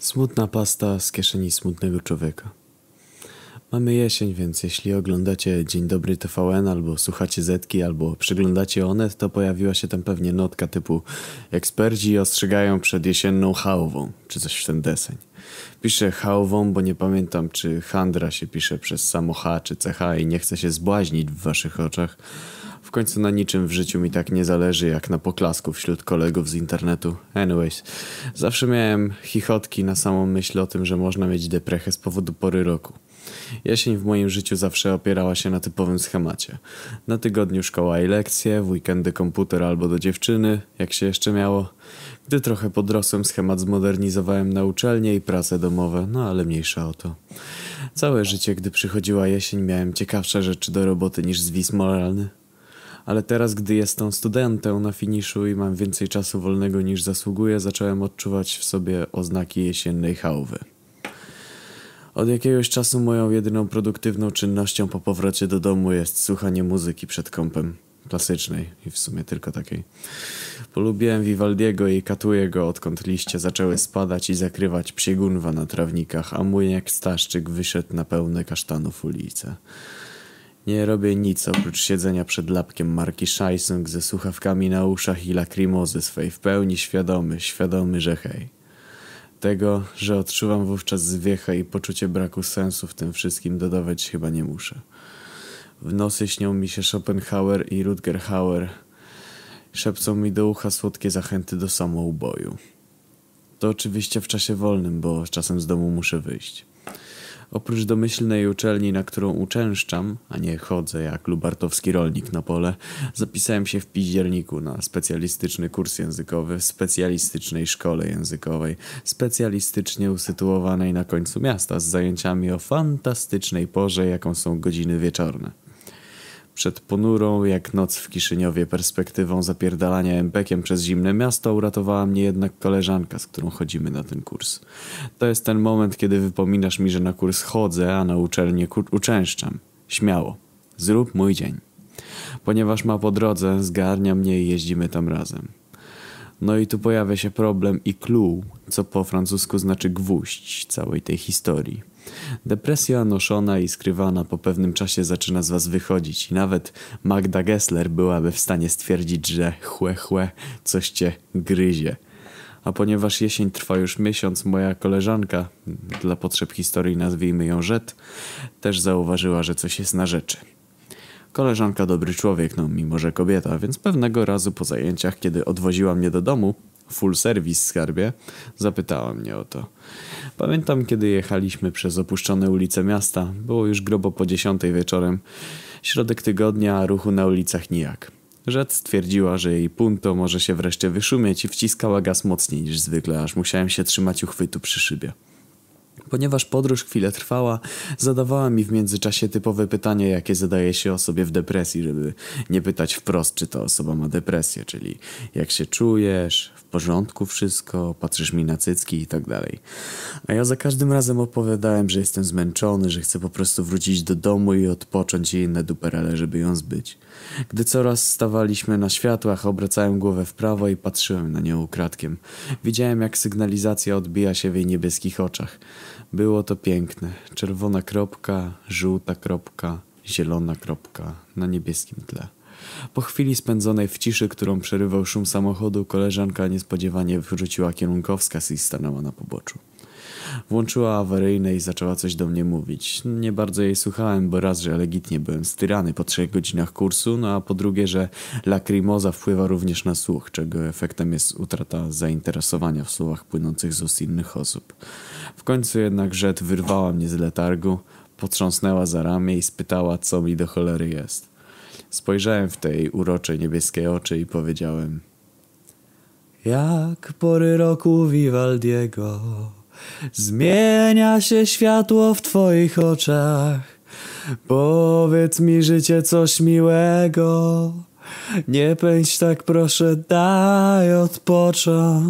Smutna pasta z kieszeni smutnego człowieka. Mamy jesień, więc jeśli oglądacie Dzień Dobry TVN, albo słuchacie Zetki, albo przyglądacie Onet, to pojawiła się tam pewnie notka typu Eksperci ostrzegają przed jesienną chałwą, czy coś w ten deseń. Piszę chałwą, bo nie pamiętam, czy handra się pisze przez samo H, czy CH i nie chcę się zbłaźnić w waszych oczach. W końcu na niczym w życiu mi tak nie zależy jak na poklasku wśród kolegów z internetu. Anyways, zawsze miałem chichotki na samą myśl o tym, że można mieć deprechę z powodu pory roku. Jesień w moim życiu zawsze opierała się na typowym schemacie. Na tygodniu szkoła i lekcje, w weekendy komputer albo do dziewczyny, jak się jeszcze miało. Gdy trochę podrosłem, schemat zmodernizowałem na uczelnię i prace domowe, no ale mniejsza o to. Całe życie, gdy przychodziła jesień, miałem ciekawsze rzeczy do roboty niż zwis moralny. Ale teraz, gdy jestem studentem na finiszu i mam więcej czasu wolnego niż zasługuję, zacząłem odczuwać w sobie oznaki jesiennej chałwy. Od jakiegoś czasu moją jedyną produktywną czynnością po powrocie do domu jest słuchanie muzyki przed kąpem. Klasycznej i w sumie tylko takiej. Polubiłem Vivaldiego i katuję go odkąd liście zaczęły spadać i zakrywać psiegunwa na trawnikach, a mój jak staszczyk wyszedł na pełne kasztanów ulice. Nie robię nic oprócz siedzenia przed lapkiem marki Shysung ze słuchawkami na uszach i lakrimozy swej w pełni świadomy, świadomy, że hej. Tego, że odczuwam wówczas zwiechę i poczucie braku sensu w tym wszystkim dodawać chyba nie muszę. W nosy śnią mi się Schopenhauer i Rutger Hauer. Szepcą mi do ucha słodkie zachęty do samouboju. To oczywiście w czasie wolnym, bo czasem z domu muszę wyjść. Oprócz domyślnej uczelni, na którą uczęszczam, a nie chodzę jak lubartowski rolnik na pole, zapisałem się w piździerniku na specjalistyczny kurs językowy w specjalistycznej szkole językowej, specjalistycznie usytuowanej na końcu miasta z zajęciami o fantastycznej porze, jaką są godziny wieczorne. Przed ponurą jak noc w Kiszyniowie perspektywą zapierdalania empekiem przez zimne miasto uratowała mnie jednak koleżanka, z którą chodzimy na ten kurs. To jest ten moment, kiedy wypominasz mi, że na kurs chodzę, a na uczelnię uczęszczam. Śmiało. Zrób mój dzień. Ponieważ ma po drodze, zgarnia mnie i jeździmy tam razem. No i tu pojawia się problem i clue, co po francusku znaczy gwóźdź całej tej historii. Depresja noszona i skrywana po pewnym czasie zaczyna z was wychodzić i nawet Magda Gessler byłaby w stanie stwierdzić, że chłe chłe coś cię gryzie. A ponieważ jesień trwa już miesiąc, moja koleżanka, dla potrzeb historii nazwijmy ją Rzet, też zauważyła, że coś jest na rzeczy. Koleżanka dobry człowiek, no mimo że kobieta, więc pewnego razu po zajęciach, kiedy odwoziła mnie do domu, full service skarbie, zapytała mnie o to. Pamiętam, kiedy jechaliśmy przez opuszczone ulice miasta. Było już grobo po dziesiątej wieczorem. Środek tygodnia, a ruchu na ulicach nijak. Rzec stwierdziła, że jej punto może się wreszcie wyszumieć i wciskała gaz mocniej niż zwykle, aż musiałem się trzymać uchwytu przy szybie. Ponieważ podróż chwilę trwała, zadawała mi w międzyczasie typowe pytanie, jakie zadaje się osobie w depresji, żeby nie pytać wprost, czy ta osoba ma depresję, czyli jak się czujesz, w porządku wszystko, patrzysz mi na cycki i tak dalej. A ja za każdym razem opowiadałem, że jestem zmęczony, że chcę po prostu wrócić do domu i odpocząć i inne duperele, żeby ją zbyć. Gdy coraz stawaliśmy na światłach, obracałem głowę w prawo i patrzyłem na nią ukradkiem. Widziałem, jak sygnalizacja odbija się w jej niebieskich oczach. Było to piękne. Czerwona kropka, żółta kropka, zielona kropka na niebieskim tle. Po chwili spędzonej w ciszy, którą przerywał szum samochodu, koleżanka niespodziewanie wyrzuciła kierunkowskaz i stanęła na poboczu. Włączyła awaryjne i zaczęła coś do mnie mówić. Nie bardzo jej słuchałem, bo raz, że legitnie byłem styrany po trzech godzinach kursu, no a po drugie, że lakrimoza wpływa również na słuch, czego efektem jest utrata zainteresowania w słowach płynących z ust innych osób. W końcu jednak rzet wyrwała mnie z letargu, potrząsnęła za ramię i spytała, co mi do cholery jest. Spojrzałem w tej uroczej niebieskiej oczy i powiedziałem Jak pory roku Vivaldiego Zmienia się światło w twoich oczach. Powiedz mi życie coś miłego. Nie pędź tak proszę, daj odpocząć